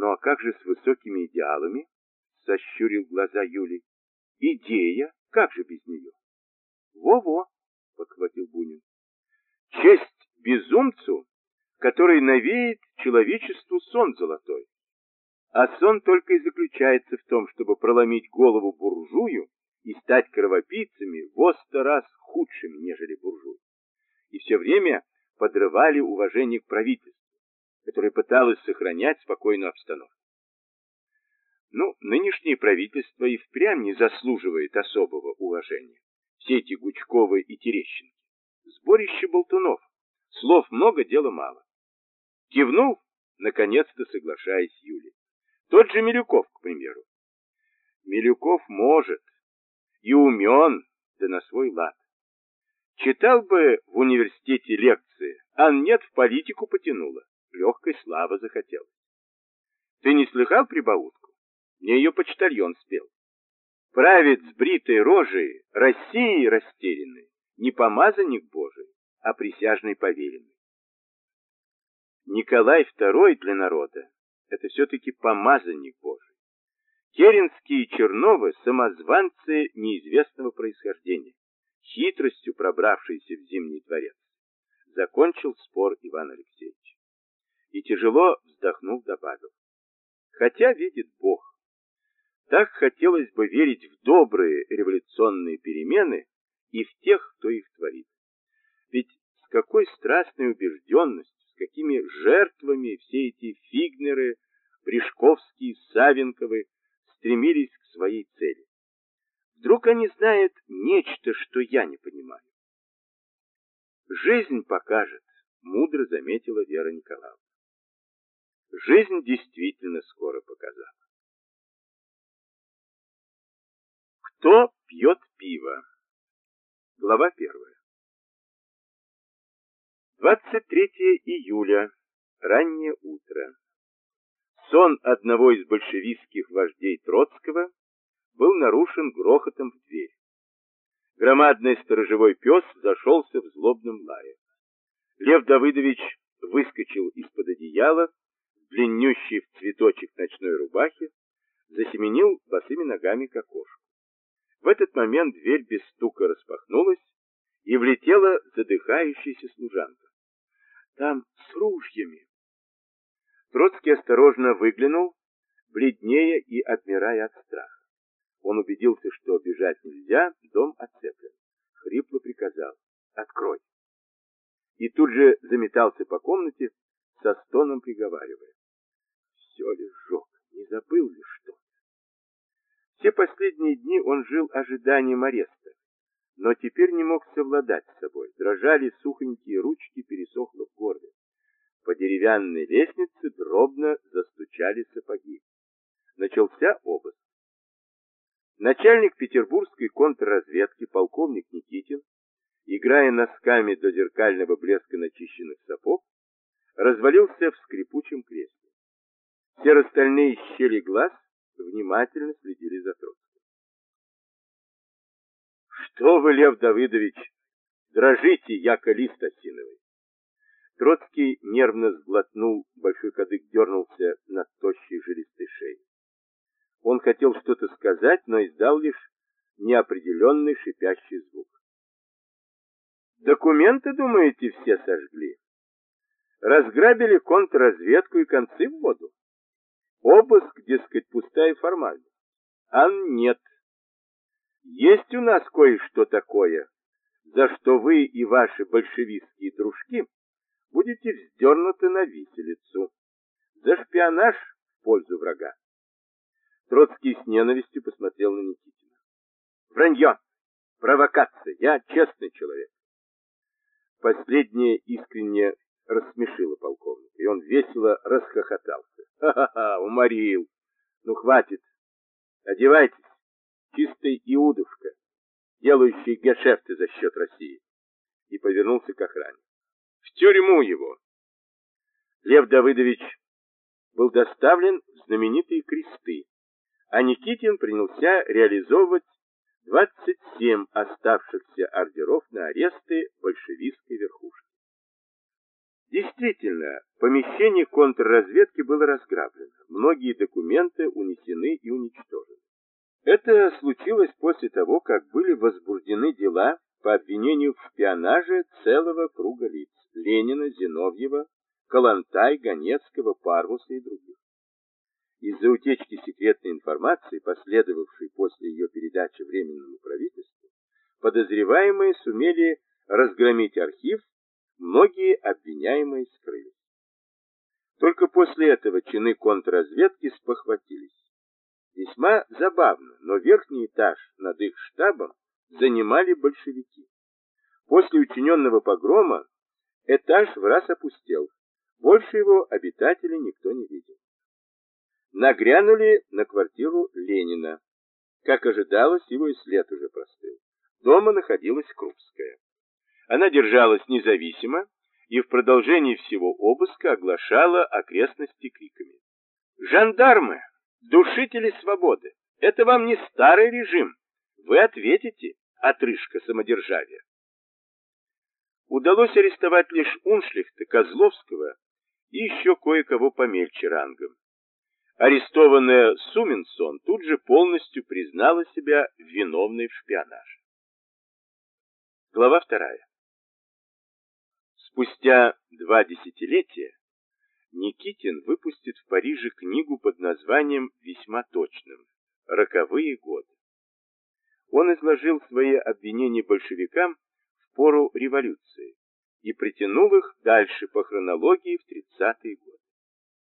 Ну а как же с высокими идеалами? Сощурил глаза Юлий. Идея, как же без нее? Во-во, подхватил Бунин. Честь безумцу, который навеет человечеству сон золотой. А сон только и заключается в том, чтобы проломить голову буржую и стать кровопийцами во сто раз худшими, нежели буржуи. И все время подрывали уважение к правительству, которое пыталось сохранять спокойную обстановку. Ну, нынешнее правительство и впрямь не заслуживает особого уважения. Все эти Гучковы и Терещенки. Сборище болтунов. Слов много, дела мало. Кивнул, наконец-то соглашаясь Юлия. Тот же Милюков, к примеру. Милюков может и умен, да на свой лад. Читал бы в университете лекции, а нет, в политику потянуло. Легкой славы захотелось. Ты не слыхал прибаутку? Мне ее почтальон спел. Правит с бритой рожей России растерянной, не помазанник Божий, а присяжный поверенный. Николай II для народа — это все-таки помазанник Божий. Керенские и Черновы — самозванцы неизвестного происхождения, хитростью пробравшиеся в Зимний дворец. Закончил спор Иван Алексеевич. И тяжело вздохнув, добавил. Хотя видит Бог. Так хотелось бы верить в добрые революционные перемены и в тех, кто их творит. Ведь с какой страстной убежденностью, с какими жертвами все эти Фигнеры, Брешковские, Савенковы стремились к своей цели. Вдруг они знают нечто, что я не понимаю. Жизнь покажет, мудро заметила Вера Николаевна. Жизнь действительно скоро показала. Кто пьет пиво? Глава первая. 23 июля. Раннее утро. Сон одного из большевистских вождей Троцкого был нарушен грохотом в дверь. Громадный сторожевой пес зашелся в злобном лае. Лев Давыдович выскочил из-под одеяла, длиннющий в цветочек ночной рубахе, засеменил босыми ногами к окошку. В этот момент дверь без стука распахнулась, и влетела задыхающаяся служанка. Там с ружьями. Троцкий осторожно выглянул, бледнее и отмирая от страха. Он убедился, что бежать нельзя, дом оцеплен. Хрипло приказал «Открой!» И тут же заметался по комнате, со стоном приговаривая. Все ли сжег, не забыл ли что-то? Все последние дни он жил ожиданием ареста, но теперь не мог совладать с собой. Дрожали сухонькие ручки, пересохло в горле. По деревянной лестнице дробно застучали сапоги. Начался обыск. Начальник петербургской контрразведки полковник Никитин, играя носками до зеркального блеска начищенных сапог, развалился в скрипучем. Все остальные щели глаз внимательно следили за Троцким. «Что вы, Лев Давыдович, дрожите, яко лист осиновый!» Троцкий нервно сглотнул, большой кадык дернулся над тощей жилистой шеей. Он хотел что-то сказать, но издал лишь неопределенный шипящий звук. Документы, думаете, все сожгли? Разграбили контрразведку и концы в воду? Обыск, дескать, пустая формальность. А нет. Есть у нас кое-что такое, за что вы и ваши большевистские дружки будете вздернуты на виселицу. За шпионаж в пользу врага. Троцкий с ненавистью посмотрел на Никитина. Вранье! Провокация! Я честный человек. Последнее искренне рассмешило полковника, и он весело расхохотался. Ха-ха-ха, уморил. Ну, хватит. Одевайтесь. Чистый Иудушка, делающий гешефты за счет России. И повернулся к охране. В тюрьму его. Лев Давыдович был доставлен в знаменитые кресты, а Никитин принялся реализовывать 27 оставшихся ордеров на аресты большевистской верхушки. Действительно, помещение контрразведки было разграблено, многие документы унесены и уничтожены. Это случилось после того, как были возбуждены дела по обвинению в шпионаже целого круга лиц – Ленина, Зиновьева, Калантай, Ганецкого, Парвуса и других. Из-за утечки секретной информации, последовавшей после ее передачи Временному правительству, подозреваемые сумели разгромить архив, многие обвиняемые скрылись. Только после этого чины контрразведки спохватились. Весьма забавно, но верхний этаж над их штабом занимали большевики. После учиненного погрома этаж в раз опустел, больше его обитателей никто не видел нагрянули на квартиру Ленина. Как ожидалось, его и след уже простыл. Дома находилась Крупская. Она держалась независимо и в продолжении всего обыска оглашала окрестности криками. «Жандармы! Душители свободы! Это вам не старый режим! Вы ответите, отрыжка самодержавия!» Удалось арестовать лишь Уншлихта, Козловского и еще кое-кого помельче рангом. Арестованная Суменсон тут же полностью признала себя виновной в шпионаже. Глава вторая. Спустя два десятилетия Никитин выпустит в Париже книгу под названием весьма точным «Роковые годы». Он изложил свои обвинения большевикам в пору революции и притянул их дальше по хронологии в 30-е годы.